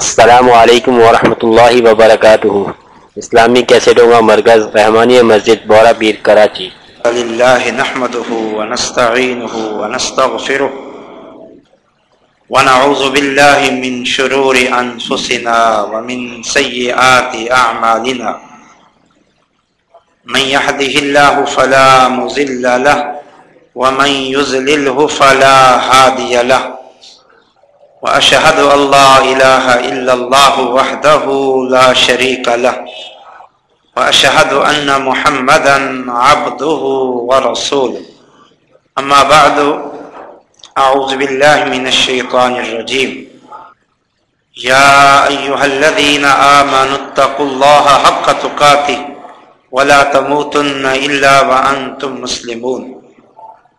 السلام علیکم ورحمۃ اللہ وبرکاتہ۔ اسلامی کیسٹوں کا مرکز رحمانی مسجد بورا پیر کراچی۔ لله نحمده ونستعينه ونستغفره ونعوذ بالله من شرور أنفسنا ومن سيئات أعمالنا من يحده الله فلا مزل له، ومن يزلله فلا هادي له۔ وأشهد أن لا إله إلا الله وحده لا شريك له. وأشهد أن محمدا عبده ورسوله. أما بعد، أعوذ بالله من الشيطان الرجيم. يا أيها الذين آمنوا اتقوا الله حق تقاته ولا تموتن إلا وأنتم مسلمون.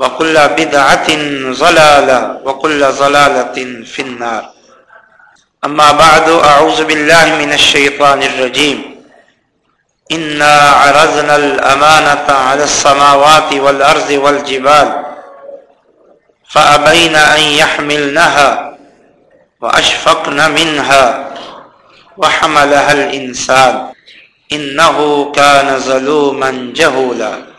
وكل بدعة ضلالة وكل ضلالة في النار أما بعد، أعوذ بالله من الشيطان الرجيم إنا عرضنا الأمانة على السماوات والأرض والجبال فأبين أن يحملنها وأشفقن منها وحملها الإنسان إنه كان ظلوما جهولا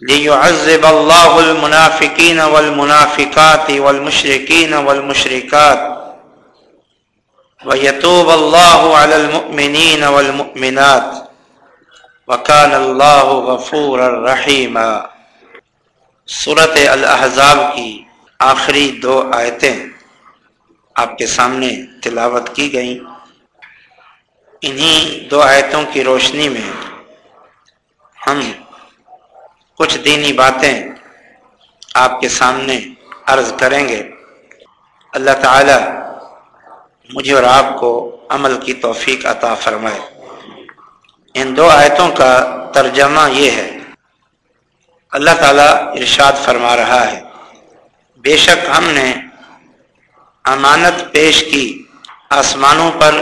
ليعذب الله المنافقين والمنافقات والمشركين والمشركات ويتوب الله على المؤمنين والمؤمنات وكان الله غفورا رحيما۔ سورت الاحزاب کی آخری دو آیتیں آپ کے سامنے تلاوت کی گئیں۔ انہی دو آیتوں کی روشنی میں ہم کچھ دینی باتیں آپ کے سامنے عرض کریں گے۔ اللہ تعالی مجھے اور آپ کو عمل کی توفیق عطا فرمائے۔ ان دو آیتوں کا ترجمہ یہ ہے۔ اللہ تعالیٰ ارشاد فرما رہا ہے، بے شک ہم نے امانت پیش کی آسمانوں پر،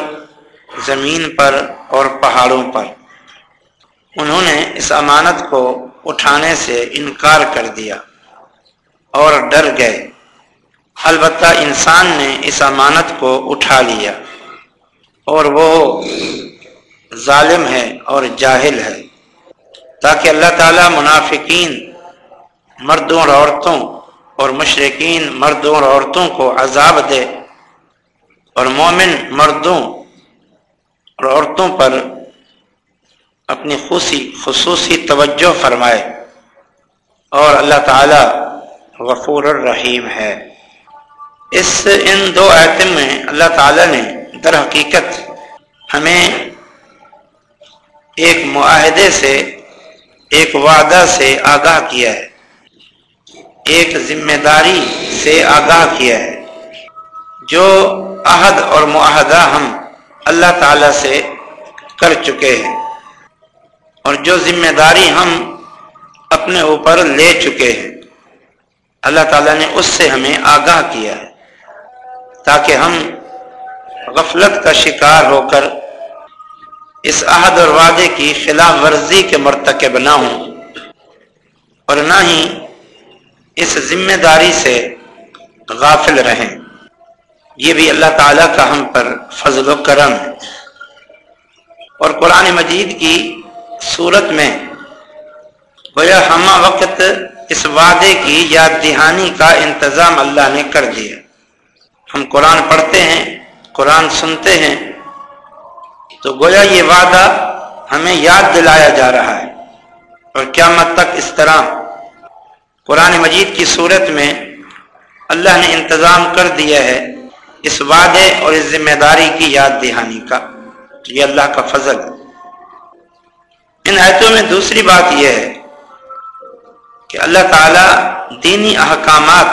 زمین پر اور پہاڑوں پر۔ انہوں نے اس امانت کو اٹھانے سے انکار کر دیا اور ڈر گئے۔ البتہ انسان نے اس امانت کو اٹھا لیا اور وہ ظالم ہے اور جاہل ہے۔ تاکہ اللہ تعالیٰ منافقین، مردوں اور عورتوں اور مشرقین مردوں اور عورتوں کو عذاب دے اور مومن مردوں اور عورتوں پر اپنی خوشی خصوصی توجہ فرمائے۔ اور اللہ تعالی غفور الرحیم ہے۔ اس ان دو آیتم میں اللہ تعالی نے در حقیقت ہمیں ایک معاہدے سے، ایک وعدہ سے آگاہ کیا ہے۔ ایک ذمہ داری سے آگاہ کیا ہے۔ جو عہد اور معاہدہ ہم اللہ تعالی سے کر چکے ہیں۔ اور جو ذمہ داری ہم اپنے اوپر لے چکے ہیں، اللہ تعالیٰ نے اس سے ہمیں آگاہ کیا ہے تاکہ ہم غفلت کا شکار ہو کر اس عہد اور وعدے کی خلاف ورزی کے مرتکب نہ ہوں۔ اور نہ ہی اس ذمہ داری سے غافل رہیں۔ یہ بھی اللہ تعالیٰ کا ہم پر فضل و کرم ہے۔ اور قرآن مجید کی صورت میں۔ گویا ہمہ وقت اس وعدے کی یاد دہانی کا انتظام اللہ نے کر دیا۔ ہم قرآن پڑھتے ہیں، قرآن سنتے ہیں۔ تو گویا یہ وعدہ ہمیں یاد دلایا جا رہا ہے۔ اور قیامت تک اس طرح قرآن مجید کی صورت میں اللہ نے انتظام کر دیا ہے اس وعدے اور اس ذمہ داری کی یاد دہانی کا۔ تو یہ اللہ کا فضل۔ ہے ان آیتوں میں دوسری بات یہ ہے کہ اللہ تعالی دینی احکامات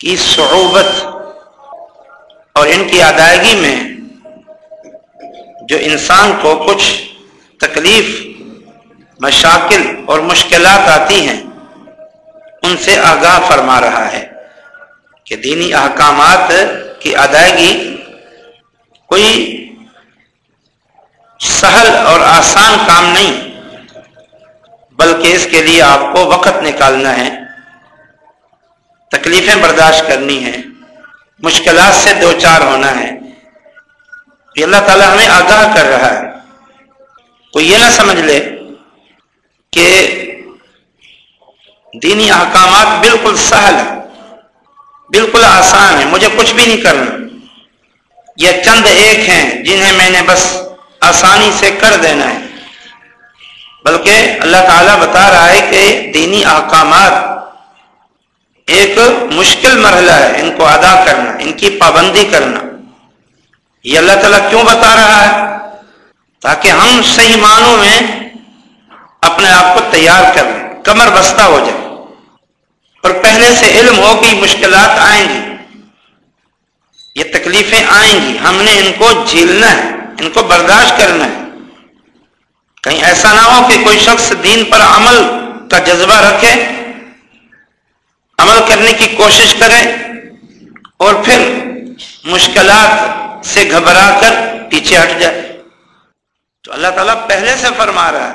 کی صعوبت اور ان کی ادائیگی میں جو انسان کو کچھ تکلیف، مشاکل اور مشکلات آتی ہیں، ان سے آگاہ فرما رہا ہے کہ دینی احکامات کی ادائیگی کوئی سہل اور آسان کام نہیں، بلکہ اس کے لیے آپ کو وقت نکالنا ہے، تکلیفیں برداشت کرنی ہیں، مشکلات سے دو چار ہونا ہے۔ یہ اللہ تعالیٰ ہمیں آگاہ کر رہا ہے۔ کوئی یہ نہ سمجھ لے کہ دینی احکامات بالکل سہل ہے بالکل آسان ہے مجھے کچھ بھی نہیں کرنا۔ یہ چند ایک ہیں جنہیں میں نے بس آسانی سے کر دینا ہے۔ بلکہ اللہ تعالیٰ بتا رہا ہے کہ دینی احکامات ایک مشکل مرحلہ ہے، ان کو ادا کرنا، ان کی پابندی کرنا۔ یہ اللہ تعالیٰ کیوں بتا رہا ہے؟ تاکہ ہم صحیح معنوں میں اپنے آپ کو تیار کر لیں، کمر بستہ ہو جائے۔ اور پہلے سے علم ہو کہ مشکلات آئیں گی، یہ تکلیفیں آئیں گی، ہم نے ان کو جھیلنا ہے۔ ان کو برداشت کرنا ہے۔ کہیں ایسا نہ ہو کہ کوئی شخص دین پر عمل کا جذبہ رکھے، عمل کرنے کی کوشش کرے اور پھر مشکلات سے گھبرا کر پیچھے ہٹ جائے۔ تو اللہ تعالیٰ پہلے سے فرما رہا ہے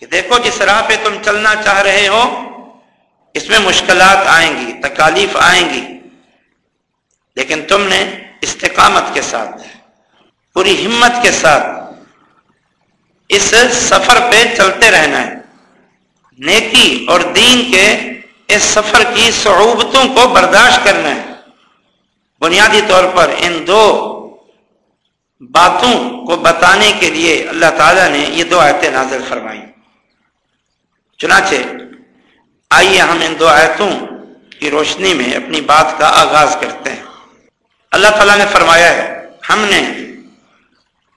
کہ دیکھو جس راہ پہ تم چلنا چاہ رہے ہو، اس میں مشکلات آئیں گی، تکالیف آئیں گی۔ لیکن تم نے استقامت کے ساتھ۔ پوری ہمت کے ساتھ اس سفر پہ چلتے رہنا ہے۔ نیکی اور دین کے اس سفر کی صعوبتوں کو برداشت کرنا ہے۔ بنیادی طور پر ان دو باتوں کو بتانے کے لیے اللہ تعالیٰ نے یہ دو آیتیں نازل فرمائی چنانچہ آئیے ہم ان دو آیتوں کی روشنی میں اپنی بات کا آغاز کرتے ہیں۔ اللہ تعالیٰ نے فرمایا ہے، ہم نے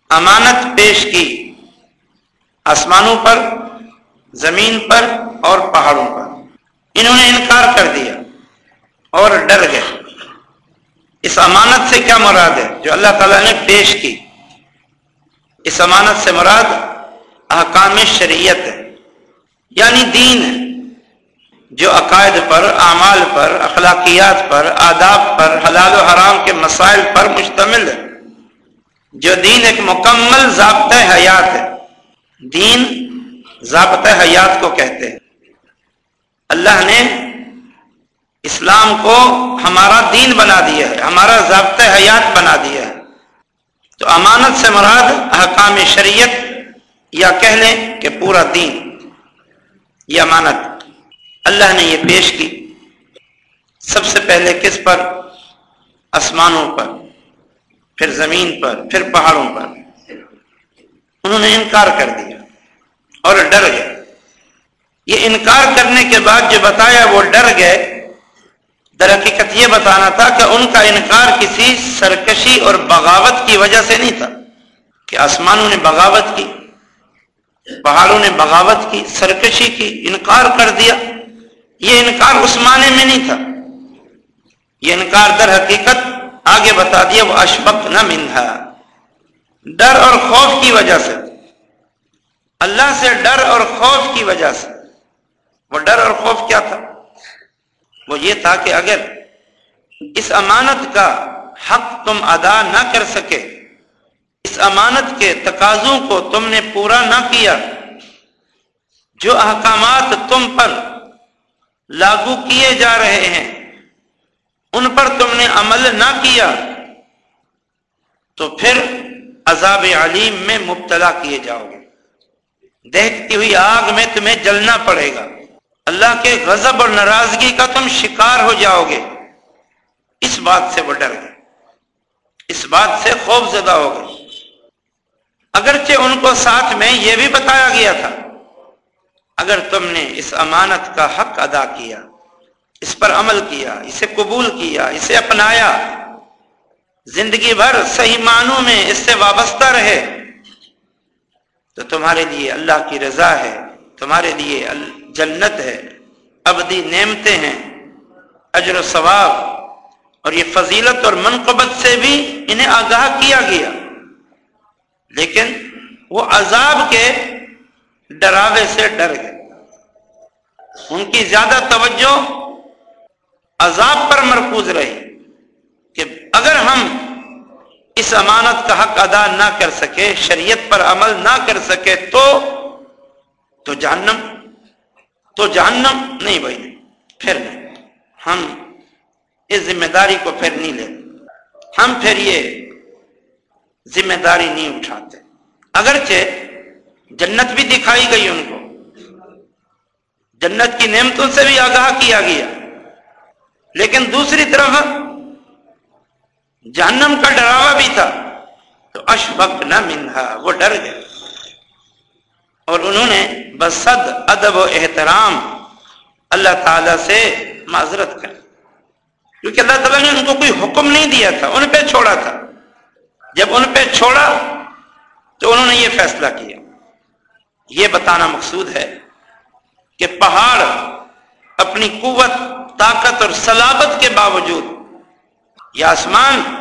امانت پیش کی آسمانوں پر، زمین پر اور پہاڑوں پر۔ انہوں نے انکار کر دیا اور ڈر گئے۔ اس امانت سے کیا مراد ہے؟ جو اللہ تعالیٰ نے پیش کی۔ اس امانت سے مراد احکام شریعت ہے یعنی دین ہے، جو عقائد پر، اعمال پر، اخلاقیات پر، آداب پر، حلال و حرام کے مسائل پر مشتمل ہے۔ جو دین ایک مکمل ضابطۂ حیات ہے۔ دین ضابطۂ حیات کو کہتے ہیں۔ اللہ نے اسلام کو ہمارا دین بنا دیا ہے، ہمارا ضابطۂ حیات بنا دیا ہے۔ تو امانت سے مراد احکام شریعت یا کہہ لیں کہ پورا دین، یہ امانت۔ اللہ نے یہ پیش کی۔ سب سے پہلے کس پر؟ آسمانوں پر۔ پھر زمین پر، پھر پہاڑوں پر۔ انہوں نے انکار کر دیا اور ڈر گئے۔ یہ انکار کرنے کے بعد جو بتایا وہ ڈر گئے۔ در حقیقت یہ بتانا تھا کہ ان کا انکار کسی سرکشی اور بغاوت کی وجہ سے نہیں تھا کہ آسمانوں نے بغاوت کی، پہاڑوں نے بغاوت کی، سرکشی کی، انکار کر دیا۔ یہ انکار اس معنی میں نہیں تھا۔ یہ انکار در حقیقت آگے بتا دیا، وہ اشبک نہ مندھا ڈر اور خوف کی وجہ سے۔ اللہ سے ڈر اور خوف کی وجہ سے۔ وہ ڈر اور خوف کیا تھا؟ وہ یہ تھا کہ اگر اس امانت کا حق تم ادا نہ کر سکے، اس امانت کے تقاضوں کو تم نے پورا نہ کیا، جو احکامات تم پر لاگو کیے جا رہے ہیں ان پر تم نے عمل نہ کیا۔ تو پھر عذاب علیم میں مبتلا کیے جاؤ گے۔ دیکھتی ہوئی آگ میں تمہیں جلنا پڑے گا۔ اللہ کے غضب اور ناراضگی کا تم شکار ہو جاؤ گے۔ اس بات سے وہ ڈر گئے۔ اس بات سے خوف زدہ ہو گئے۔ کو ساتھ میں یہ بھی بتایا گیا تھا۔ اگر تم نے اس امانت کا حق ادا کیا۔ اس پر عمل کیا، اسے قبول کیا، اسے اپنایا۔ زندگی بھر صحیح معنوں میں اس سے وابستہ رہے۔ تو تمہارے لیے اللہ کی رضا ہے، تمہارے لیے جنت ہے۔ ابدی نعمتیں ہیں، اجر و ثواب۔ اور یہ فضیلت اور منقبت سے بھی انہیں آگاہ کیا گیا۔ لیکن وہ عذاب کے ڈراوے سے ڈر گئے۔ ان کی زیادہ توجہ عذاب پر مرکوز رہی کہ اگر ہم اس امانت کا حق ادا نہ کر سکے، شریعت پر عمل نہ کر سکے تو تو جہنم تو جہنم نہیں بھائی نہیں پھر نہیں۔ ہم اس ذمہ داری کو پھر نہیں لیتے۔ ہم پھر یہ ذمہ داری نہیں اٹھاتے۔ اگرچہ جنت بھی دکھائی گئی ان کو۔ جنت کی نعمتوں سے بھی آگاہ کیا گیا۔ لیکن دوسری طرف جہنم کا ڈراوا بھی تھا تو اشبک نہ منہا، وہ ڈر گئے۔ اور انہوں نے بسد، ادب و احترام اللہ تعالی سے معذرت کر۔ کیونکہ اللہ تعالیٰ نے ان کو کوئی حکم نہیں دیا تھا، ان پہ چھوڑا تھا۔ جب ان پہ چھوڑا تو انہوں نے یہ فیصلہ کیا۔ یہ بتانا مقصود ہے کہ پہاڑ اپنی قوت طاقت اور سلابت کے باوجود یہ آسمان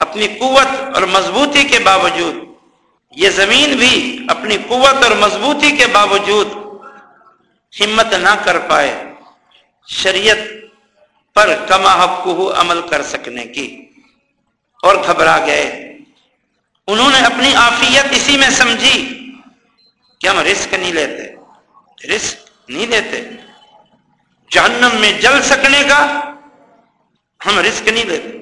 اپنی قوت اور مضبوطی کے باوجود، یہ زمین بھی اپنی قوت اور مضبوطی کے باوجود ہمت نہ کر پائے شریعت پر کما حق عمل کر سکنے کی۔ اور گھبرا گئے۔ انہوں نے اپنی آفیت اسی میں سمجھی کہ ہم رسک نہیں لیتے رسک نہیں لیتے جہنم میں جل سکنے کا ہم رزق نہیں دیتے۔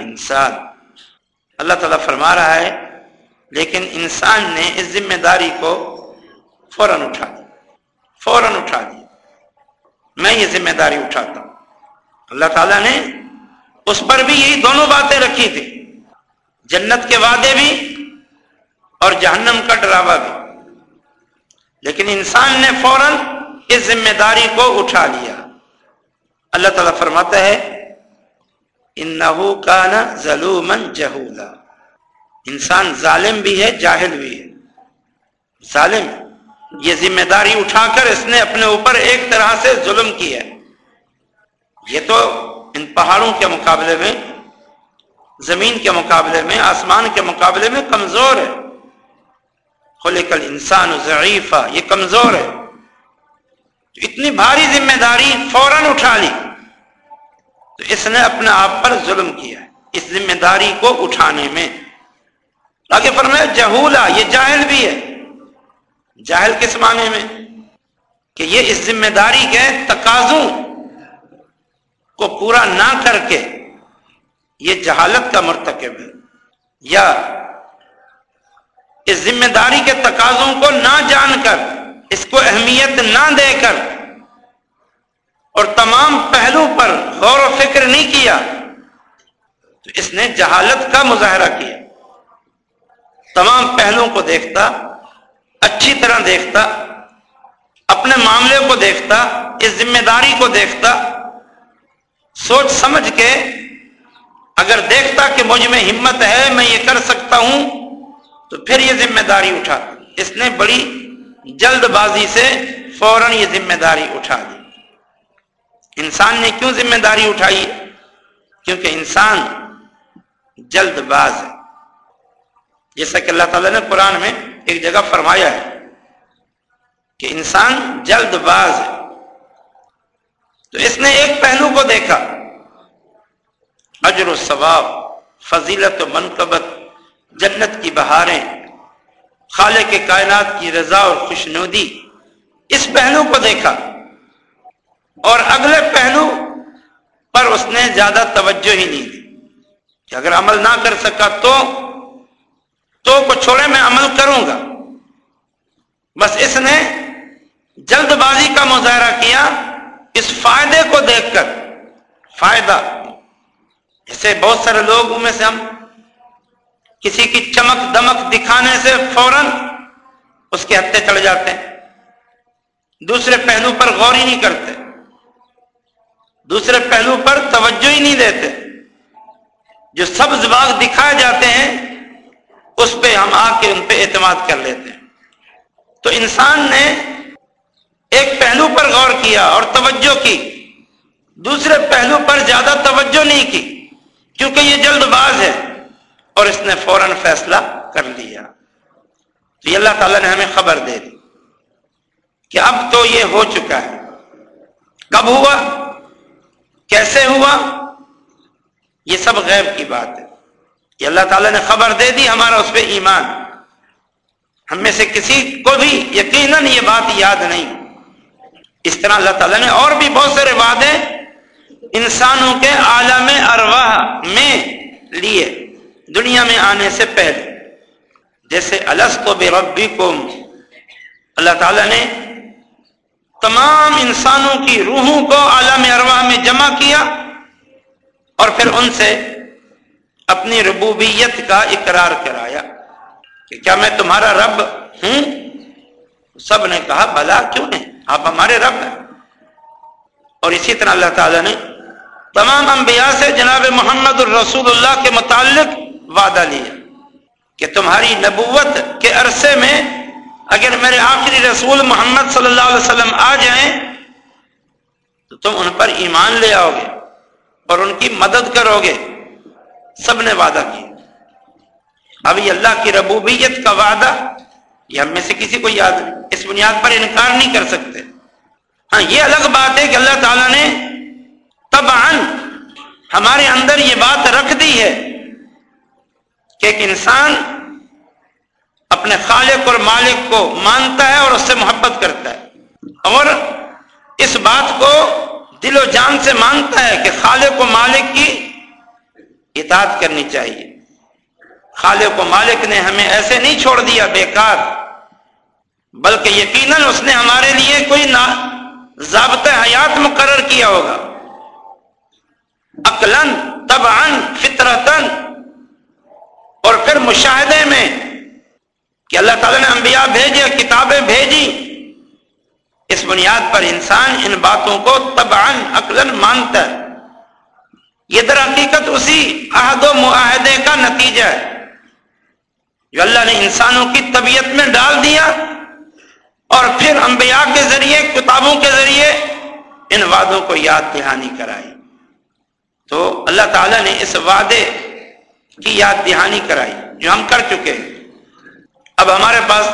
انسان اللہ تعالیٰ فرما رہا ہے، لیکن انسان نے اس ذمہ داری کو فوراً اٹھا دی فوراً اٹھا دی میں یہ ذمہ داری اٹھاتا ہوں۔ اللہ تعالیٰ نے اس پر بھی یہی دونوں باتیں رکھی تھی جنت کے وعدے بھی اور جہنم کا ڈراوا بھی۔ لیکن انسان نے فوراً اس ذمہ داری کو اٹھا لیا۔ اللہ تعالیٰ فرماتا ہے، انہو کانا ظلومن جہولا۔ انسان ظالم بھی ہے، جاہل بھی ہے۔ ظالم، یہ ذمہ داری اٹھا کر اس نے اپنے اوپر ایک طرح سے ظلم کیا یہ تو ان پہاڑوں کے مقابلے میں، زمین کے مقابلے میں، آسمان کے مقابلے میں کمزور ہے۔ خلق الانسان ضعیفہ یہ کمزور ہے۔ اتنی بھاری ذمہ داری فوراً اٹھا لی۔ تو اس نے اپنے آپ پر ظلم کیا اس ذمہ داری کو اٹھانے میں۔ آگے فرمایا، جہولا، یہ جاہل بھی ہے۔ جاہل کس معنی میں؟ کہ یہ اس ذمہ داری کے تقاضوں کو پورا نہ کر کے یہ جہالت کا مرتکب ہے۔ یا اس ذمہ داری کے تقاضوں کو نہ جان کر اس کو اہمیت نہ دے کر اور تمام پہلو پر غور و فکر نہیں کیا، تو اس نے جہالت کا مظاہرہ کیا۔ تمام پہلوؤں کو دیکھتا، اچھی طرح دیکھتا، اپنے معاملے کو دیکھتا، اس ذمہ داری کو دیکھتا۔ سوچ سمجھ کے اگر دیکھتا کہ مجھ میں ہمت ہے، میں یہ کر سکتا ہوں، تو پھر یہ ذمہ داری اٹھا۔ اس نے بڑی جلد بازی سے فوراً یہ ذمہ داری اٹھا دی۔ انسان نے کیوں ذمہ داری اٹھائی؟ کیونکہ انسان جلد باز ہے۔ جیسا کہ اللہ تعالیٰ نے قرآن میں ایک جگہ فرمایا ہے کہ انسان جلد باز ہے۔ تو اس نے ایک پہلو کو دیکھا۔ اجر و ثواب، فضیلت و منقبت، جنت کی بہاریں خالق کے کائنات کی رضا اور خوشنودی۔ اس پہلو کو دیکھا۔ اور اگلے پہلو پر اس نے زیادہ توجہ ہی نہیں دی۔ کہ اگر عمل نہ کر سکا تو تو کو چھوڑے میں عمل کروں گا۔ بس اس نے جلد بازی کا مظاہرہ کیا۔ اس فائدے کو دیکھ کر، فائدہ۔ ایسے بہت سارے لوگ میں سے ہم کسی کی چمک دمک دکھانے سے فوراً اس کے ہتھے چڑھ جاتے ہیں۔ دوسرے پہلو پر غور ہی نہیں کرتے۔ دوسرے پہلو پر توجہ ہی نہیں دیتے۔ جو سبز باغ دکھائے جاتے ہیں، اس پہ ہم آ کے ان پہ اعتماد کر لیتے ہیں۔ تو انسان نے ایک پہلو پر غور کیا اور توجہ کی۔ دوسرے پہلو پر زیادہ توجہ نہیں کی، کیونکہ یہ جلد باز ہے۔ اور اس نے فوراً فیصلہ کر لیا۔ تو یہ اللہ تعالیٰ نے ہمیں خبر دے دی کہ اب تو یہ ہو چکا ہے۔ کب ہوا؟ کیسے ہوا؟ یہ سب غیب کی بات ہے۔ کہ اللہ تعالیٰ نے خبر دے دی ہمارا اس پہ ایمان۔ ہم میں سے کسی کو بھی یقیناً یہ بات یاد نہیں۔ اس طرح اللہ تعالیٰ نے اور بھی بہت سارے وعدے انسانوں کے عالم ارواح میں لیے۔ دنیا میں آنے سے پہلے، جیسے السط بے ربی اللہ تعالیٰ نے تمام انسانوں کی روحوں کو عالم ارواح میں جمع کیا اور پھر ان سے اپنی ربوبیت کا اقرار کرایا کہ کیا میں تمہارا رب ہوں؟ سب نے کہا بلا کیوں نہیں؟ آپ ہمارے رب ہیں۔ اور اسی طرح اللہ تعالیٰ نے تمام انبیاء سے جناب محمد الرسول اللہ کے متعلق وعدہ لیا کہ تمہاری نبوت کے عرصے میں اگر میرے آخری رسول محمد صلی اللہ علیہ وسلم آ جائیں، تو تم ان پر ایمان لے آؤ گے اور ان کی مدد کرو گے۔ سب نے وعدہ کیا۔ ابھی اللہ کی ربوبیت کا وعدہ، یہ ہم میں سے کسی کو یاد نہیں، اس بنیاد پر انکار نہیں کر سکتے۔ ہاں یہ الگ بات ہے کہ اللہ تعالیٰ نے تب ہمارے اندر یہ بات رکھ دی ہے۔ کہ ایک انسان اپنے خالق اور مالک کو مانتا ہے اور اس سے محبت کرتا ہے۔ اور اس بات کو دل و جان سے مانتا ہے کہ خالق و مالک کی اطاعت کرنی چاہیے۔ خالق و مالک نے ہمیں ایسے نہیں چھوڑ دیا بیکار، بلکہ یقیناً اس نے ہمارے لیے کوئی ضابطہ حیات مقرر کیا ہوگا۔ عقلن طبعن فطرتن اور پھر مشاہدے میں کہ اللہ تعالیٰ نے انبیاء بھیجے کتابیں بھیجی۔ اس بنیاد پر انسان ان باتوں کو طبعن عقلن مانتا ہے۔ یہ در حقیقت اسی عہد و معاہدے کا نتیجہ ہے۔ جو اللہ نے انسانوں کی طبیعت میں ڈال دیا اور پھر انبیاء کے ذریعے، کتابوں کے ذریعے ان وعدوں کو یاد دہانی کرائی۔ تو اللہ تعالیٰ نے اس وعدے کی یاد دہانی کرائی، جو ہم کر چکے ہیں۔ اب ہمارے پاس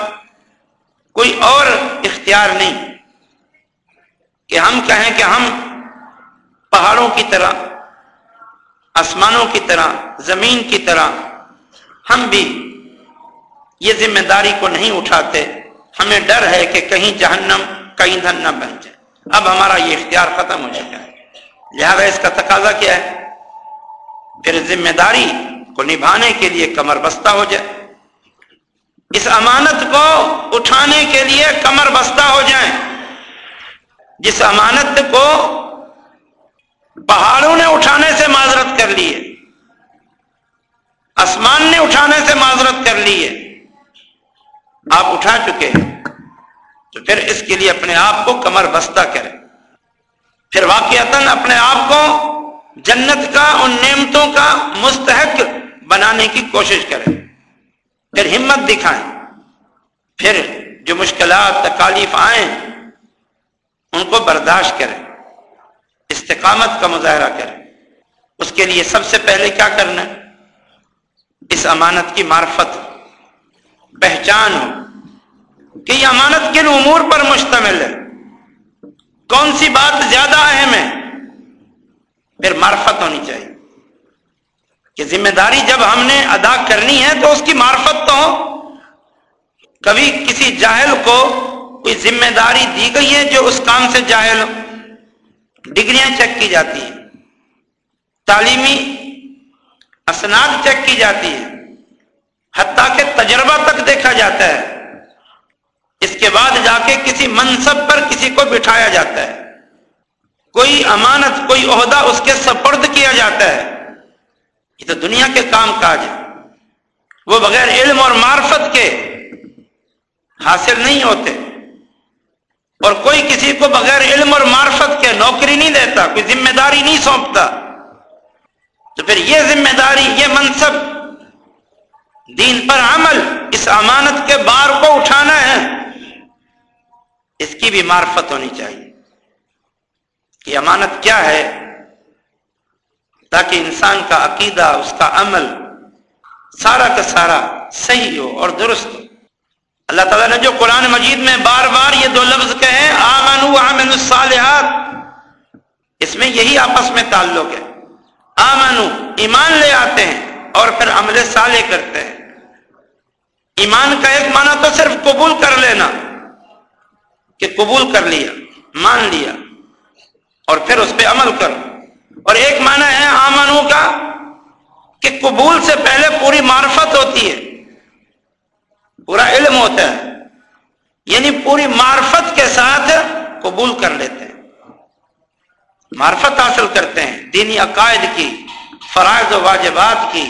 کوئی اور اختیار نہیں کہ ہم کہیں کہ ہم پہاڑوں کی طرح، آسمانوں کی طرح، زمین کی طرح ہم بھی یہ ذمہ داری کو نہیں اٹھاتے۔ ہمیں ڈر ہے کہ کہیں جہنم کا ایندھن نہ بن جائے۔ اب ہمارا یہ اختیار ختم ہو چکا ہے۔ لہذا اس کا تقاضا کیا ہے؟ پھر ذمہ داری کو نبھانے کے لیے کمر بستہ ہو جائے۔ اس امانت کو اٹھانے کے لیے کمر بستہ ہو جائیں۔ جس امانت کو پہاڑوں نے اٹھانے سے معذرت کر لی ہے، آسمان نے اٹھانے سے معذرت کر لی ہے، آپ اٹھا چکے ہیں۔ تو پھر اس کے لیے اپنے آپ کو کمر بستہ کریں۔ پھر واقعات اپنے آپ کو جنت کا ان نعمتوں کا مستحق بنانے کی کوشش کریں۔ پھر ہمت دکھائیں۔ پھر جو مشکلات، تکالیف آئیں، ان کو برداشت کریں۔ استقامت کا مظاہرہ کریں۔ اس کے لیے سب سے پہلے کیا کرنا؟ ہے اس امانت کی معرفت، پہچان ہو کہ یہ امانت کن امور پر مشتمل ہے۔ کون سی بات زیادہ اہم ہے؟ پھر معرفت ہونی چاہیے۔ کہ ذمہ داری جب ہم نے ادا کرنی ہے تو اس کی معرفت تو ہو۔ کبھی کسی جاہل کو کوئی ذمہ داری دی گئی ہے جو اس کام سے جاہل ڈگریاں چیک کی جاتی ہیں۔ تعلیمی اسناد چیک کی جاتی ہے حتیٰ کہ تجربہ تک دیکھا جاتا ہے۔ اس کے بعد جا کے کسی منصب پر کسی کو بٹھایا جاتا ہے۔ کوئی امانت، کوئی عہدہ اس کے سپرد کیا جاتا ہے۔ یہ تو دنیا کے کام کاج ہے۔ وہ بغیر علم اور معرفت کے حاصل نہیں ہوتے۔ اور کوئی کسی کو بغیر علم اور معرفت کے نوکری نہیں دیتا، کوئی ذمہ داری نہیں سونپتا۔ تو پھر یہ ذمہ داری، یہ منصب دین پر عمل، اس امانت کے بار کو اٹھانا ہے۔ اس کی بھی معرفت ہونی چاہیے۔ کہ امانت کیا ہے؟ تاکہ انسان کا عقیدہ، اس کا عمل سارا کا سارا صحیح ہو اور درست ہو۔ اللہ تعالیٰ نے جو قرآن مجید میں بار بار یہ دو لفظ کہے آمن آمن الصالحات، اس میں یہی آپس میں تعلق ہے۔ آمنو ایمان لے آتے ہیں اور پھر عمل صالح کرتے ہیں۔ ایمان کا ایک معنی تو صرف قبول کر لینا، کہ قبول کر لیا، مان لیا، اور پھر اس پہ عمل کرو۔ اور ایک معنی ہے آمنو کا کہ قبول سے پہلے پوری معرفت ہوتی ہے، پورا علم ہوتا ہے۔ یعنی پوری معرفت کے ساتھ قبول کر لیتے ہیں۔ معرفت حاصل کرتے ہیں، دینی عقائد کی، فرائض و واجبات کی،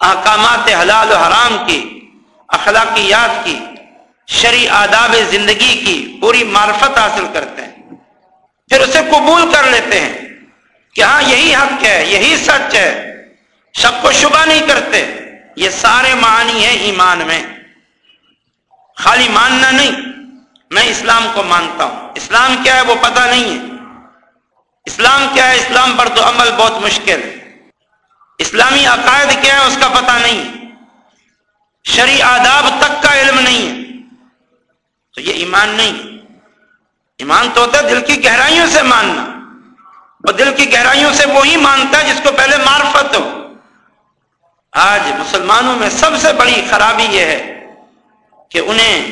احکامات حلال و حرام کی، اخلاقیات کی شرع آداب زندگی کی پوری معرفت حاصل کرتے ہیں۔ پھر اسے قبول کر لیتے ہیں۔ کہ ہاں یہی حق ہے، یہی سچ ہے۔ شک و شبہ نہیں کرتے۔ یہ سارے معنی ہیں ایمان میں۔ خالی ماننا نہیں۔ میں اسلام کو مانتا ہوں۔ اسلام کیا ہے وہ پتہ نہیں ہے۔ اسلام کیا ہے؟ اسلام پر تو عمل بہت مشکل ہے۔ اسلامی عقائد کیا ہے؟ اس کا پتہ نہیں۔ ہے شرع آداب تک کا علم نہیں ہے۔ تو یہ ایمان نہیں۔ ایمان تو ہوتا ہے دل کی گہرائیوں سے ماننا۔ اور دل کی گہرائیوں سے وہی مانتا ہے جس کو پہلے معرفت ہو۔ آج مسلمانوں میں سب سے بڑی خرابی یہ ہے کہ انہیں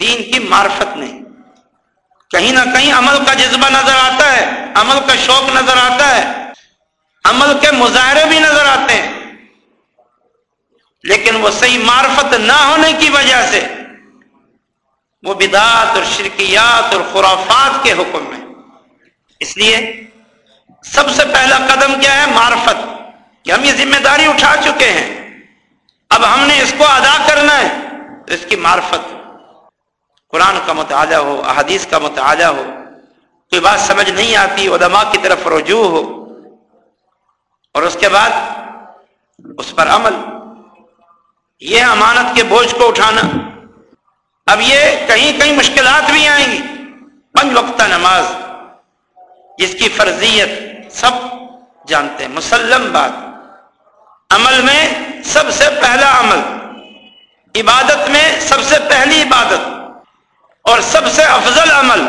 دین کی معرفت نہیں۔ کہیں نہ کہیں عمل کا جذبہ نظر آتا ہے، عمل کا شوق نظر آتا ہے، عمل کے مظاہرے بھی نظر آتے ہیں۔ لیکن وہ صحیح معرفت نہ ہونے کی وجہ سے وہ بدعات اور شرکیات اور خرافات کے حکم میں اس لیے سب سے پہلا قدم کیا ہے؟ معرفت. کہ ہم یہ ذمہ داری اٹھا چکے ہیں. اب ہم نے اس کو ادا کرنا ہے، تو اس کی معرفت. قرآن کا مطالعہ ہو، احادیث کا مطالعہ ہو، کوئی بات سمجھ نہیں آتی، علماء کی طرف رجوع ہو، اور اس کے بعد اس پر عمل. یہ امانت کے بوجھ کو اٹھانا. اب یہ کہیں کہیں مشکلات بھی آئیں گی. پنج وقتہ نماز. جس کی فرضیت سب جانتے ہیں، مسلم بات۔ عمل میں سب سے پہلا عمل، عبادت میں سب سے پہلی عبادت، اور سب سے افضل عمل،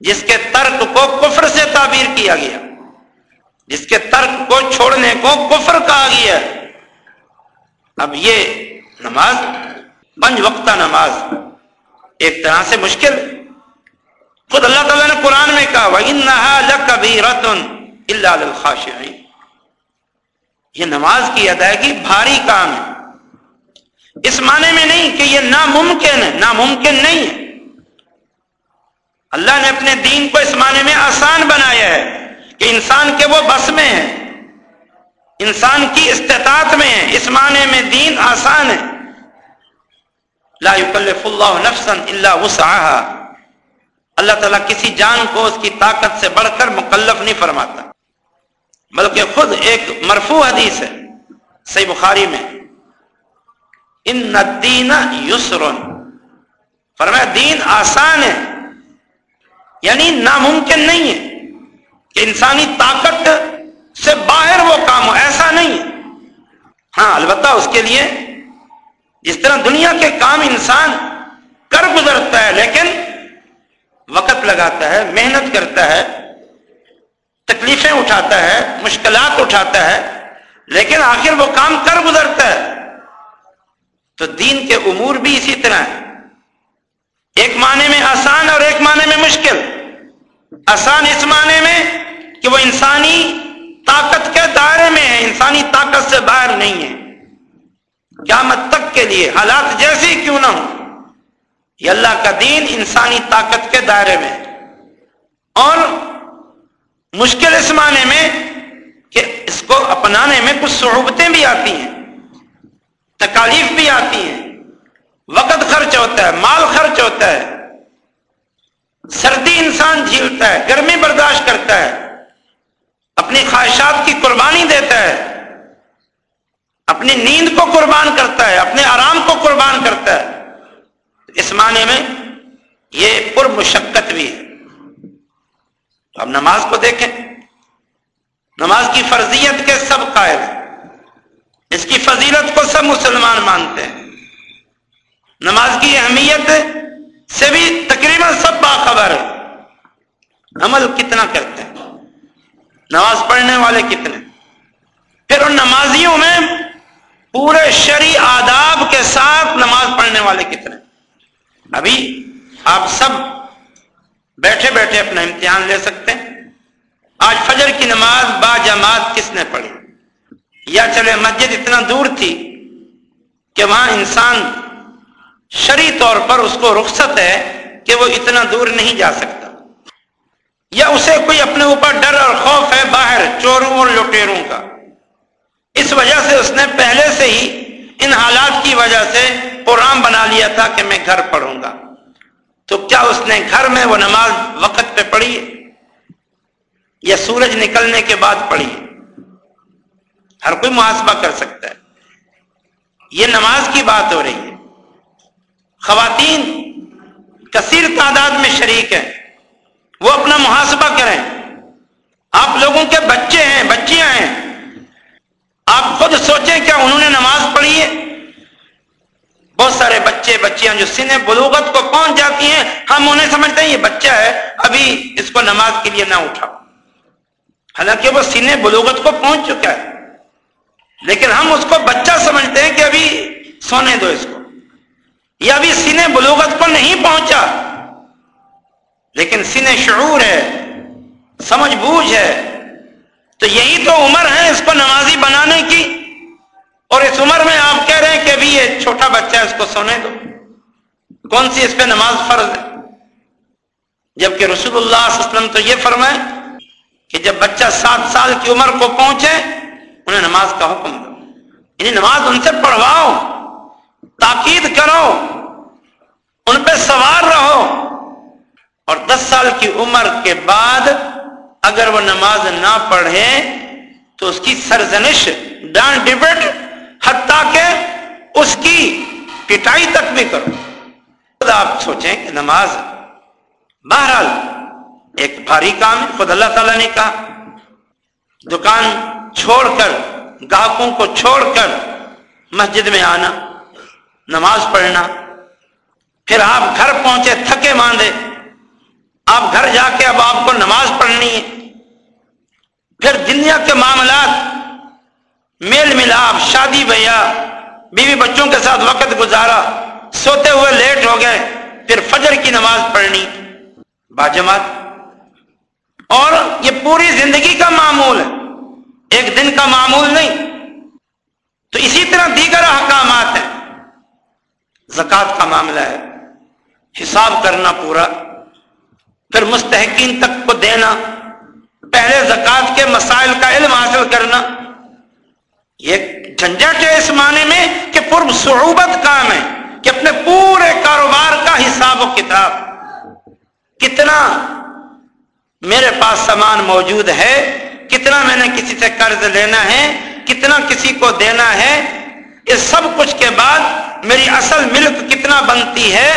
جس کے ترک کو کفر سے تعبیر کیا گیا۔ جس کے ترک کو چھوڑنے کو کفر کہا گیا۔ اب یہ نماز، پنج وقتہ نماز، ایک طرح سے مشکل۔ خود اللہ تعالیٰ نے قرآن میں کہا وہ کبھی رتن اللہ یہ نماز کی ادائیگی بھاری کام ہے۔ اس معنی میں نہیں کہ یہ ناممکن ہے، ناممکن نہیں ہے۔ اللہ نے اپنے دین کو اس معنی میں آسان بنایا ہے کہ انسان کے وہ بس میں ہے۔ انسان کی استطاعت میں ہے۔ اس معنی میں دین آسان ہے۔ لا يكلف اللہ نفسا الا وسعها۔ اللہ تعالیٰ کسی جان کو اس کی طاقت سے بڑھ کر مکلف نہیں فرماتا۔ بلکہ خود ایک مرفوع حدیث ہے، صحیح بخاری میں۔ ان دین یسر۔ فرمایا، دین آسان ہے یعنی ناممکن نہیں ہے کہ انسانی طاقت سے باہر وہ کام ہو، ایسا نہیں ہے۔ ہاں البتہ اس کے لیے جس طرح دنیا کے کام انسان کر گزرتا ہے، لیکن وقت لگاتا ہے، محنت کرتا ہے، تکلیفیں اٹھاتا ہے، مشکلات اٹھاتا ہے، لیکن آخر وہ کام کر گزرتا ہے۔ تو دین کے امور بھی اسی طرح ہے ایک معنی میں آسان اور ایک معنی میں مشکل۔ آسان اس معنی میں کہ وہ انسانی طاقت کے دائرے میں ہے، انسانی طاقت سے باہر نہیں ہے۔ قیامت تک کے لیے، حالات جیسی کیوں نہ ہو یہ اللہ کا دین انسانی طاقت کے دائرے میں اور مشکل اس معنی میں کہ اس کو اپنانے میں کچھ صعوبتیں بھی آتی ہیں، تکالیف بھی آتی ہیں۔ وقت خرچ ہوتا ہے، مال خرچ ہوتا ہے۔ سردی انسان جھیلتا ہے، گرمی برداشت کرتا ہے۔ اپنی خواہشات کی قربانی دیتا ہے۔ اپنی نیند کو قربان کرتا ہے، اپنے آرام کو قربان کرتا ہے۔ اس معنی میں یہ پر مشقت بھی ہے۔ تو اب نماز کو دیکھیں۔ نماز کی فرضیت کے سب قائل ہیں۔ اس کی فضیلت کو سب مسلمان مانتے ہیں۔ نماز کی اہمیت سے بھی تقریباً سب باخبر ہے عمل کتنا کرتے ہیں؟ نماز پڑھنے والے کتنے؟ پھر ان نمازیوں میں پورے شری آداب کے ساتھ نماز پڑھنے والے کتنے؟ ابھی آپ سب بیٹھے بیٹھے اپنا امتحان لے سکتے ہیں۔ آج فجر کی نماز با جماعت کس نے پڑھی؟ یا چلے مسجد اتنا دور تھی کہ وہاں انسان شری طور پر اس کو رخصت ہے کہ وہ اتنا دور نہیں جا سکتا۔ یا اسے کوئی اپنے اوپر ڈر اور خوف ہے باہر چوروں اور لٹیروں کا۔ اس وجہ سے اس نے پہلے سے ہی ان حالات کی وجہ سے پروگرام بنا لیا تھا کہ میں گھر پڑھوں گا۔ تو کیا اس نے گھر میں وہ نماز وقت پہ پڑھی؟ یا سورج نکلنے کے بعد پڑھی؟ ہر کوئی محاسبہ کر سکتا ہے۔ یہ نماز کی بات ہو رہی ہے۔ خواتین کثیر تعداد میں شریک ہیں۔ وہ اپنا محاسبہ کریں۔ آپ لوگوں کے بچے ہیں، بچیاں ہیں۔ آپ خود سوچیں کیا انہوں نے نماز پڑھی ہے؟ بہت سارے بچے بچیاں جو سن بلوغت کو پہنچ جاتی ہیں، ہم انہیں سمجھتے ہیں، یہ بچہ ہے، ابھی اس کو نماز کے لیے نہ اٹھاؤ۔ حالانکہ وہ سن بلوغت کو پہنچ چکا ہے۔ لیکن ہم اس کو بچہ سمجھتے ہیں کہ ابھی سونے دو اس کو۔ یہ ابھی سن بلوغت کو نہیں پہنچا۔ لیکن سن شعور ہے، سمجھ بوجھ ہے۔ تو یہی تو عمر ہے اس کو نمازی بنانے کی۔ اور اس عمر میں آپ کہہ رہے ہیں کہ ابھی یہ چھوٹا بچہ ہے، اس کو سونے دو۔ کون سی اس پہ نماز فرض ہے؟ جبکہ رسول اللہ صلی اللہ علیہ وسلم تو یہ فرمائے کہ جب بچہ سات سال کی عمر کو پہنچے، انہیں نماز کا حکم دو۔ یعنی نماز ان سے پڑھواؤ، تاکید کرو، ان پہ سوار رہو۔ اور دس سال کی عمر کے بعد اگر وہ نماز نہ پڑھے تو اس کی سرزنش، ڈانٹ ڈبٹ حتیٰ کہ اس کی پٹائی تک بھی کرو۔ خود آپ سوچیں کہ نماز، بہرحال ایک بھاری کام ہے۔ خود اللہ تعالیٰ نے کہا، دکان چھوڑ کر، گاہکوں کو چھوڑ کر مسجد میں آنا، نماز پڑھنا، پھر آپ گھر پہنچے، تھکے ماندے۔ آپ گھر جا کے اب آپ کو نماز پڑھنی ہے۔ پھر دنیا کے معاملات میل ملاپ، شادی بھیا بیوی بچوں کے ساتھ وقت گزارا، سوتے ہوئے لیٹ ہو گئے، پھر فجر کی نماز پڑھنی۔ باجماعت اور یہ پوری زندگی کا معمول ہے۔ ایک دن کا معمول نہیں۔ تو اسی طرح دیگر احکامات ہیں۔ زکوٰۃ کا معاملہ ہے۔ حساب کرنا پورا۔ پھر مستحقین تک کو دینا۔ پہلے زکوٰۃ کے مسائل کا علم حاصل کرنا۔ یہ جھنجٹ ہے اس معنی میں کہ پر صعوبت کام ہے کہ اپنے پورے کاروبار کا حساب و کتاب کتنا میرے پاس سامان موجود ہے، کتنا میں نے کسی سے قرض لینا ہے، کتنا کسی کو دینا ہے اس سب کچھ کے بعد میری اصل ملک کتنا بنتی ہے،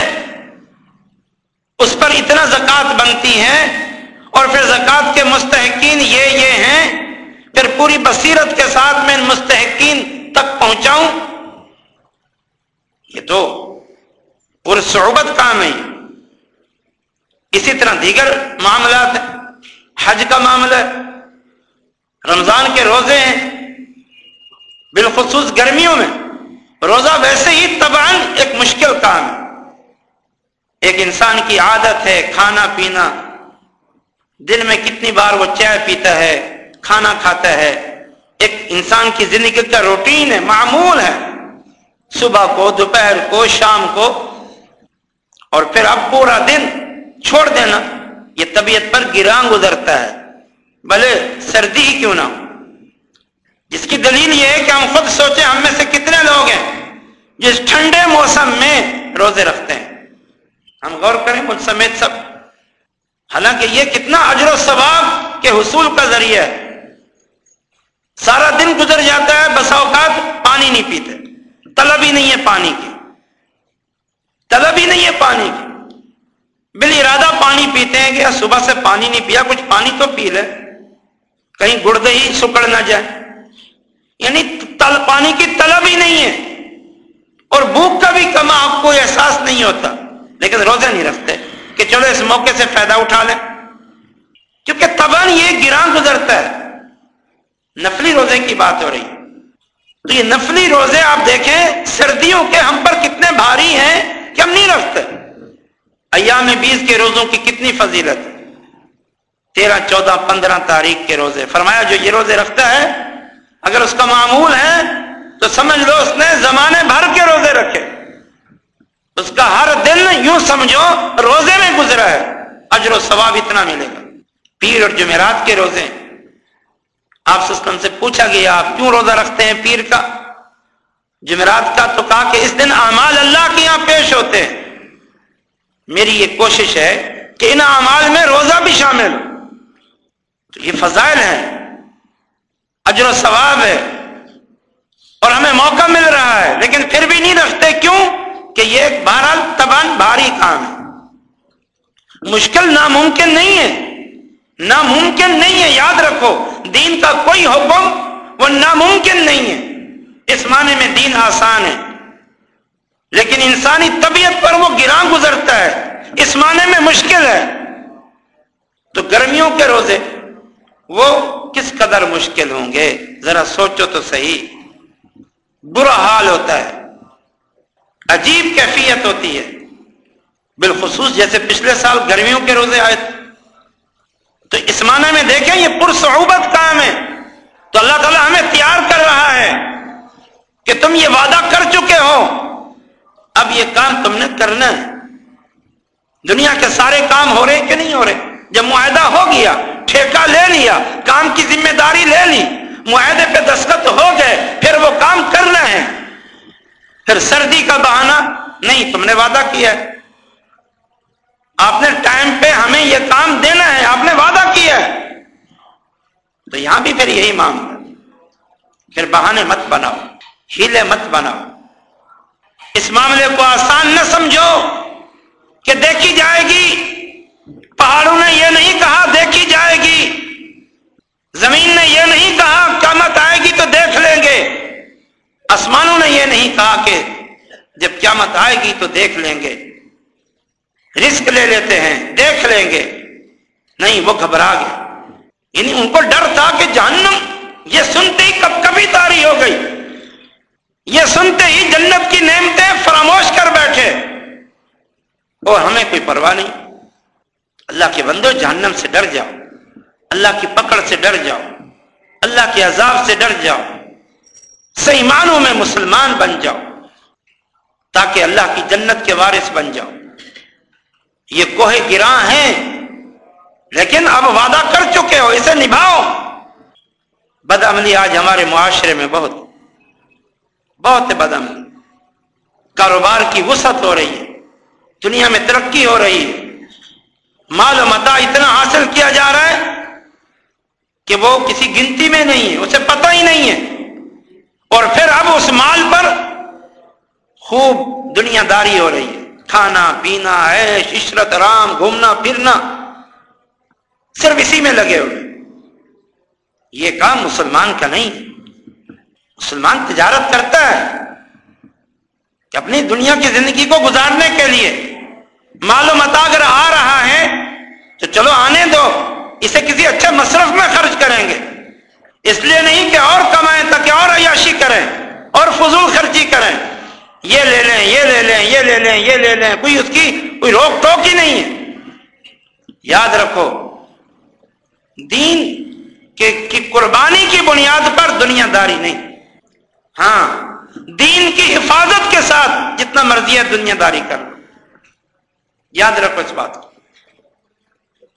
اس پر اتنا زکوٰۃ بنتی ہے اور پھر زکوٰۃ کے مستحقین یہ یہ ہیں پھر پوری بصیرت کے ساتھ میں مستحقین تک پہنچاؤں؟ یہ تو پور صحبت کام ہے اسی طرح دیگر معاملات ہیں۔ حج کا معاملہ ہے رمضان کے روزے ہیں۔ بالخصوص گرمیوں میں روزہ ویسے ہی تباہ ایک مشکل کام ہے۔ ایک انسان کی عادت ہے کھانا پینا دن میں کتنی بار وہ چائے پیتا ہے۔ کھانا کھاتا ہے۔ ایک انسان کی زندگی کا روٹین ہے، معمول ہے۔ صبح کو، دوپہر کو، شام کو۔ اور پھر اب پورا دن چھوڑ دینا، یہ طبیعت پر گراں گزرتا ہے۔ بھلے سردی ہی کیوں نہ ہو؟ جس کی دلیل یہ ہے کہ ہم خود سوچیں ہم میں سے کتنے لوگ ہیں جس ٹھنڈے موسم میں روزے رکھتے ہیں۔ ہم غور کریں، مجھ سمیت سب۔ حالانکہ یہ کتنا اجر و ثواب کے حصول کا ذریعہ ہے۔ گزر جاتا ہے بس اوقات پانی نہیں پیتے۔ طلب ہی نہیں ہے پانی کی۔ طلب ہی نہیں ہے پانی کی۔ بال ارادہ پانی پیتے ہیں کہ ہاں، صبح سے پانی نہیں پیا، کچھ پانی تو پی لے۔ کہیں گردے ہی سکڑ نہ جائے۔ یعنی تل، پانی کی طلب ہی نہیں ہے۔ اور بھوک کا بھی کما آپ کو احساس نہیں ہوتا۔ لیکن روزے نہیں رکھتے کہ چلو اس موقع سے فائدہ اٹھا لیں۔ کیونکہ تباہ یہ گران گزرتا ہے۔ نفلی روزے کی بات ہو رہی۔ تو یہ نفلی روزے آپ دیکھیں، سردیوں کے ہم پر کتنے بھاری ہیں کہ ہم نہیں رکھتے۔ ایام بیس کے روزوں کی کتنی فضیلت۔ تیرہ، چودہ، پندرہ تاریخ کے روزے۔ فرمایا، جو یہ روزے رکھتا ہے، اگر اس کا معمول ہے، تو سمجھ لو اس نے زمانے بھر کے روزے رکھے۔ اس کا ہر دن یوں سمجھو، روزے میں گزرا ہے۔ اجر و ثواب اتنا ملے گا۔ پیر اور جمعرات کے روزے آپ سسٹم سے پوچھا گیا، آپ کیوں روزہ رکھتے ہیں پیر کا؟ جمعرات کا تو کہا کہ اس دن اعمال اللہ کے یہاں پیش ہوتے ہیں۔ میری یہ کوشش ہے کہ ان اعمال میں روزہ بھی شامل تو یہ فضائل ہیں، اجر و ثواب ہے۔ اور ہمیں موقع مل رہا ہے، لیکن پھر بھی نہیں رکھتے۔ کیوں؟ کہ یہ ایک بہرحال تبان بھاری کام ہے۔ مشکل ناممکن نہیں ہے۔ ناممکن نہیں ہے، یاد رکھو۔ دین کا کوئی حکم وہ ناممکن نہیں ہے۔ اس معنی میں دین آسان ہے۔ لیکن انسانی طبیعت پر وہ گراں گزرتا ہے۔ اس معنی میں مشکل ہے۔ تو گرمیوں کے روزے وہ کس قدر مشکل ہوں گے؟ ذرا سوچو تو صحیح۔ برا حال ہوتا ہے۔ عجیب کیفیت ہوتی ہے۔ بالخصوص جیسے پچھلے سال گرمیوں کے روزے آئے تھے۔ تو اس معنی میں دیکھیں یہ پرصعوبت کام ہے۔ تو اللہ تعالیٰ ہمیں تیار کر رہا ہے کہ تم یہ وعدہ کر چکے ہو۔ اب یہ کام تم نے کرنا ہے۔ دنیا کے سارے کام ہو رہے کہ نہیں ہو رہے؟ جب معاہدہ ہو گیا، ٹھیکہ لے لیا، کام کی ذمہ داری لے لی، معاہدے پہ دستخط ہو گئے، پھر وہ کام کرنا ہے۔ پھر سردی کا بہانہ نہیں تم نے وعدہ کیا ہے۔ آپ نے ٹائم پہ ہمیں یہ کام دینا ہے، آپ نے وعدہ کیا ہے۔ تو یہاں بھی پھر یہی معاملہ پھر بہانے مت بناؤ، ہیلے مت بناؤ۔ اس معاملے کو آسان نہ سمجھو کہ دیکھی جائے گی۔ پہاڑوں نے یہ نہیں کہا دیکھی جائے گی۔ زمین نے یہ نہیں کہا قیامت آئے گی تو دیکھ لیں گے۔ آسمانوں نے یہ نہیں کہا کہ جب قیامت آئے گی تو دیکھ لیں گے۔ رسک لے لیتے ہیں، دیکھ لیں گے۔ نہیں، وہ گھبرا گئے یعنی ان کو ڈر تھا کہ جہنم، یہ سنتے ہی کب کبھی تاری ہو گئی۔ یہ سنتے ہی جنت کی نعمتیں فراموش کر بیٹھے۔ اور ہمیں کوئی پرواہ نہیں۔ اللہ کے بندو، جہنم سے ڈر جاؤ۔ اللہ کی پکڑ سے ڈر جاؤ۔ اللہ کے عذاب سے ڈر جاؤ۔ صحیح معنوں میں مسلمان بن جاؤ۔ تاکہ اللہ کی جنت کے وارث بن جاؤ۔ یہ کوہ گراں ہیں، لیکن اب وعدہ کر چکے ہو، اسے نبھاؤ۔ بد عملی آج ہمارے معاشرے میں بہت بہت بد عملی کاروبار کی وسعت ہو رہی ہے، دنیا میں ترقی ہو رہی ہے۔ مال و متا اتنا حاصل کیا جا رہا ہے کہ وہ کسی گنتی میں نہیں ہے، اسے پتہ ہی نہیں ہے۔ اور پھر اب اس مال پر خوب دنیا داری ہو رہی ہے۔ کھانا، پینا، عیش، عشرت رام گھومنا، پھرنا۔ صرف اسی میں لگے ہوئے۔ یہ کام مسلمان کا نہیں۔ مسلمان تجارت کرتا ہے۔ کہ اپنی دنیا کی زندگی کو گزارنے کے لیے۔ مال و متا اگر آ رہا ہے، تو چلو آنے دو۔ اسے کسی اچھے مصرف میں خرچ کریں گے۔ اس لیے نہیں کہ اور کمائیں تاکہ اور عیاشی کریں اور فضول خرچی کریں۔ یہ لے لیں یہ لے لیں یہ لے لیں یہ لے لیں کوئی اس کی کوئی روک ٹوک ہی نہیں ہے یاد رکھو دین کے کی قربانی کی بنیاد پر دنیا داری نہیں ہاں دین کی حفاظت کے ساتھ جتنا مرضی ہے دنیا داری کر یاد رکھو اس بات کو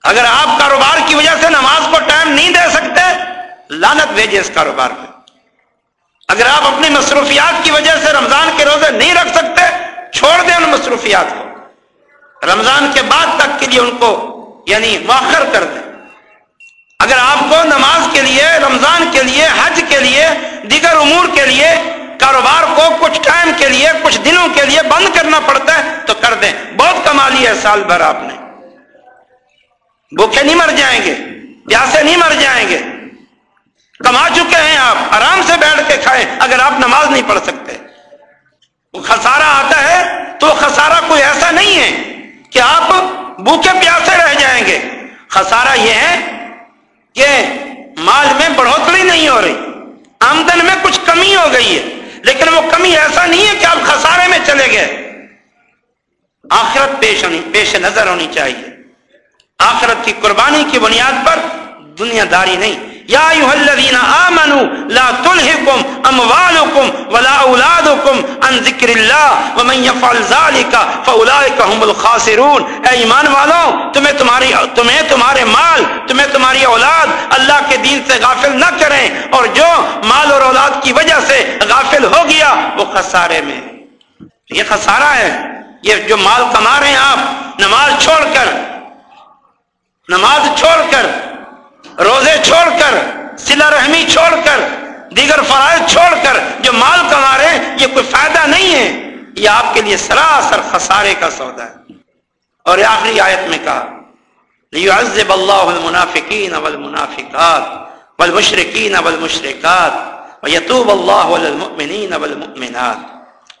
اگر آپ کاروبار کی وجہ سے نماز کو ٹائم نہیں دے سکتے لانت بھیجے اس کاروبار پہ اگر آپ اپنی مصروفیات کی وجہ سے رمضان کے روزے نہیں رکھ سکتے، چھوڑ دیں ان مصروفیات کو۔ رمضان کے بعد تک کے لیے ان کو یعنی مؤخر کر دیں۔ اگر آپ کو نماز کے لیے، رمضان کے لیے، حج کے لیے، دیگر امور کے لیے، کاروبار کو کچھ ٹائم کے لیے، کچھ دنوں کے لیے بند کرنا پڑتا ہے، تو کر دیں۔ بہت کمالی ہے سال بھر آپ نے۔ بھوکے نہیں مر جائیں گے، پیاسے نہیں مر جائیں گے۔ کما چکے ہیں آپ، آرام سے بیٹھ کے کھائیں، اگر آپ نماز نہیں پڑھ سکتے۔ وہ خسارہ آتا ہے، تو خسارہ کوئی ایسا نہیں ہے کہ آپ بھوکے پیاسے رہ جائیں گے۔ خسارہ یہ ہے کہ مال میں بڑھوتری نہیں ہو رہی، آمدن میں کچھ کمی ہو گئی ہے، لیکن وہ کمی ایسا نہیں ہے کہ آپ خسارے میں چلے گئے۔ آخرت پیش ہونی، پیش نظر ہونی چاہیے۔ آخرت کی قربانی کی بنیاد پر دنیا داری نہیں۔ یا ایوہ الذین آمنوا لا تلہکم اموالکم ولا اولادکم عن ذکر اللہ ومن یفعل ذالک فاولائک هم الخاسرون۔ اے ایمان والوں، تمہیں تمہاری، تمہیں تمہارے مال، تمہیں تمہاری اولاد اللہ کے دین سے غافل نہ کریں اور جو مال اور اولاد کی وجہ سے غافل ہو گیا، وہ خسارے میں۔ یہ خسارہ ہے۔ یہ جو مال کما رہے ہیں آپ، نماز چھوڑ کر، نماز چھوڑ کر روزے چھوڑ کر، سلا رحمی چھوڑ کر، دیگر فرائض چھوڑ کر جو مال کما رہے ہیں، یہ کوئی فائدہ نہیں ہے۔ یہ آپ کے لیے سراسر خسارے کا سودا ہے۔ اور آخری آیت میں کہا لیعذب اللہ المنافقین والمنافقات والمشرکین والمشرکات ویتوب اللہ والمؤمنین والمؤمنات۔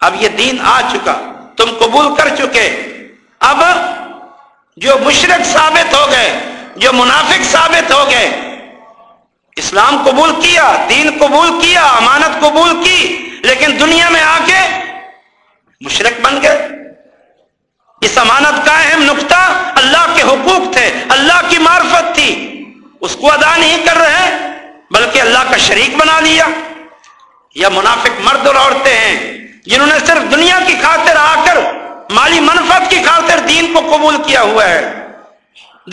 اب یہ دین آ چکا، تم قبول کر چکے۔ اب جو مشرق ثابت ہو گئے جو منافق ثابت ہو گئے۔ اسلام قبول کیا، دین قبول کیا، امانت قبول کی، لیکن دنیا میں آ کے مشرق بن گئے۔ اس امانت کا اہم نقطہ اللہ کے حقوق تھے، اللہ کی معرفت تھی۔ اس کو ادا نہیں کر رہے، بلکہ اللہ کا شریک بنا لیا۔ یا منافق مرد اور عورتیں ہیں، جنہوں نے صرف دنیا کی خاطر آ کر مالی منفت کی خاطر دین کو قبول کیا ہوا ہے۔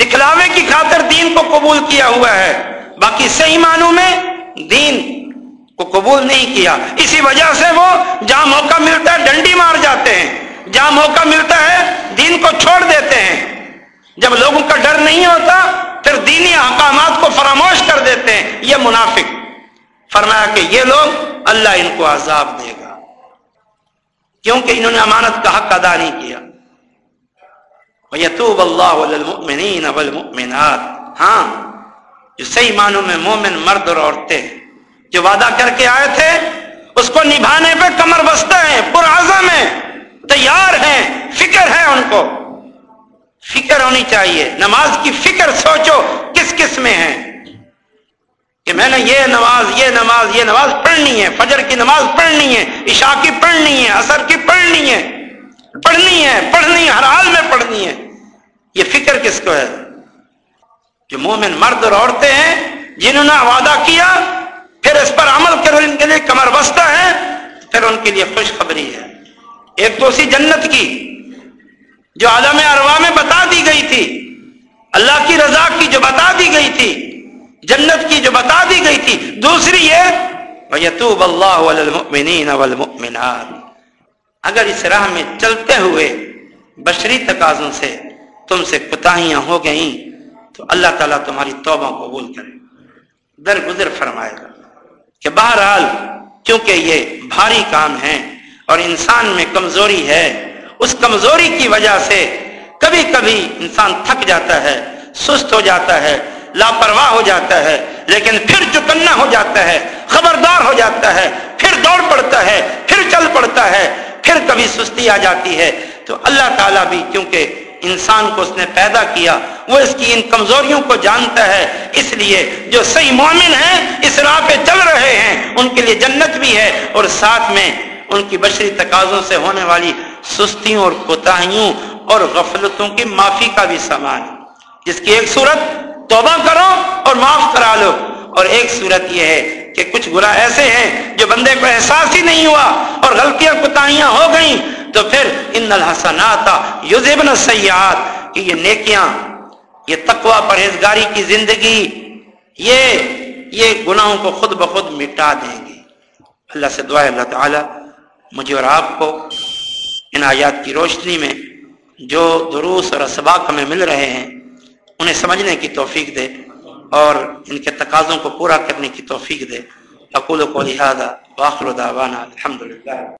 دکھلاوے کی خاطر دین کو قبول کیا ہوا ہے۔ باقی صحیح معنوں میں دین کو قبول نہیں کیا۔ اسی وجہ سے وہ جہاں موقع ملتا ہے ڈنڈی مار جاتے ہیں۔ جہاں موقع ملتا ہے دین کو چھوڑ دیتے ہیں۔ جب لوگوں کا ڈر نہیں ہوتا، پھر دینی احکامات کو فراموش کر دیتے ہیں۔ یہ منافق۔ فرمایا کہ یہ لوگ اللہ ان کو عذاب دے گا۔ کیونکہ انہوں نے امانت کا حق ادا نہیں کیا۔ یتوب اللہ والمؤمنات ہاں جو صحیح معنوں میں مومن، مرد اور عورتیں جو وعدہ کر کے آئے تھے، اس کو نبھانے پہ کمر بستہ ہیں، پرعزم ہیں، تیار ہیں، فکر ہے ان کو۔ فکر ہونی چاہیے۔ نماز کی فکر سوچو کس کس میں ہے۔ کہ میں نے یہ نماز یہ نماز یہ نماز پڑھنی ہے، فجر کی نماز پڑھنی ہے، عشاء کی پڑھنی ہے اثر کی پڑھنی ہے پڑھنی ہے، پڑھنی ہر حال میں پڑھنی ہے۔ یہ فکر کس کو ہے؟ جو مومن مرد اور عورتیں ہیں، جنہوں نے وعدہ کیا، پھر اس پر عمل کر ان کے لیے کمر بستہ ہے، پھر ان کے لیے خوشخبری ہے۔ ایک تو اسی جنت کی، جو عالم اروا میں بتا دی گئی تھی، اللہ کی رضا کی جو بتا دی گئی تھی، جنت کی جو بتا دی گئی تھی۔ دوسری یہ یتوب اللہ والمؤمنات۔ اگر اس راہ میں چلتے ہوئے بشری تقاضوں سے تم سے کتاہیاں ہو گئیں، تو اللہ تعالیٰ تمہاری توبہ قبول کرے۔ در گزر فرمائے گا کہ بہرحال کیونکہ یہ بھاری کام ہے اور انسان میں کمزوری ہے، اس کمزوری کی وجہ سے کبھی کبھی انسان تھک جاتا ہے، سست ہو جاتا ہے، لاپرواہ ہو جاتا ہے، لیکن پھر چکنا ہو جاتا ہے، خبردار ہو جاتا ہے، پھر دوڑ پڑتا ہے، پھر چل پڑتا ہے، پھر کبھی سستی آ جاتی ہے۔ تو اللہ تعالیٰ بھی کیونکہ انسان کو اس نے پیدا کیا، وہ اس کی ان کمزوریوں کو جانتا ہے۔ اس لیے جو صحیح مومن ہیں، اس راہ پہ چل رہے ہیں۔ ان کے لیے جنت بھی ہے۔ اور ساتھ میں ان کی بشری تقاضوں سے ہونے والی سستیوں اور کوتاہیوں اور غفلتوں کی معافی کا بھی سامان جس کی ایک صورت توبہ کرو اور معاف کرا لو۔ اور ایک صورت یہ ہے کہ کچھ گناہ ایسے ہیں جو بندے کو احساس ہی نہیں ہوا اور غلطیاں کوتاہیاں ہو گئیں، تو پھر ان الحسنات یذبن سیئات کہ یہ نیکیاں، یہ تقوی پرہیزگاری کی زندگی، یہ یہ گناہوں کو خود بخود مٹا دیں گے۔ اللہ سے دعا اللہ تعالی مجھے اور آپ کو ان آیات کی روشنی میں جو دروس اور اسباق ہمیں مل رہے ہیں، انہیں سمجھنے کی توفیق دے۔ اور ان کے تقاضوں کو پورا کرنے کی توفیق دے۔ اقول کو لہٰذا واخر دعوانا الحمد للہ